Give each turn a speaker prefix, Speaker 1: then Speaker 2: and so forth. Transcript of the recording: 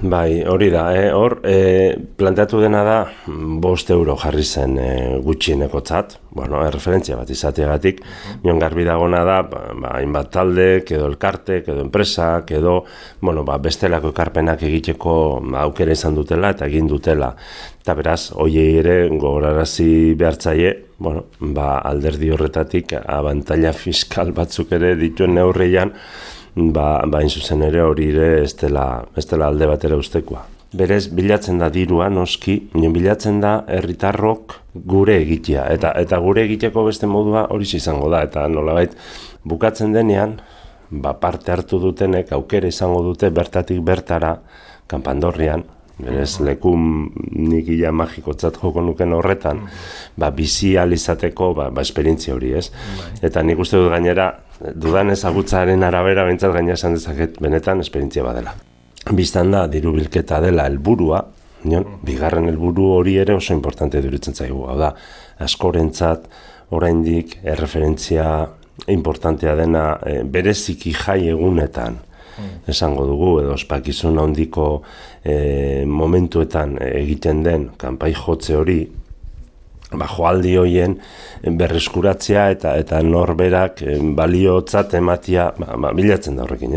Speaker 1: bai, hori da, eh? hor, e, planteatu dena da, bost euro jarri zen e, gutxieneko tzat, bueno, erreferentzia bat izateagatik, nion garbi dagona da, ba, ba, hainbat talde, edo elkarte, edo enpresa, edo, bueno, ba, bestelako ekarpenak egiteko ba, aukera izan dutela eta egin dutela. Eta beraz, hoiei ere gogorarazi behartzaie, bueno, ba, alderdi horretatik abantaila fiskal batzuk ere dituen neurrian, ba, ba zuzen ere hori ere ez dela, ez dela alde batera ustekoa. Berez, bilatzen da dirua, noski, bilatzen da herritarrok gure egitea. Eta, eta gure egiteko beste modua hori izango da. Eta nolabait, bukatzen denean, ba, parte hartu dutenek aukera izango dute bertatik bertara kanpandorrian, berez lekum nik ila magikotzat joko nuken horretan, ba, bizi alizateko ba, ba, esperientzia hori, ez? Bai. Eta nik uste dut gainera, dudan ezagutzaren arabera bentsat gaina esan dezaket benetan esperientzia badela. Bistan da, diru bilketa dela helburua, nion, bigarren helburu hori ere oso importante duritzen zaigu. Hau da, askorentzat, oraindik erreferentzia importantea dena e, bereziki jai egunetan. Esango dugu, edo ospakizun handiko e, momentuetan egiten den kanpai jotze hori, ba, joaldi hoien berreskuratzea eta eta norberak baliotzat ematia ba, ba, bilatzen da horrekin, ez?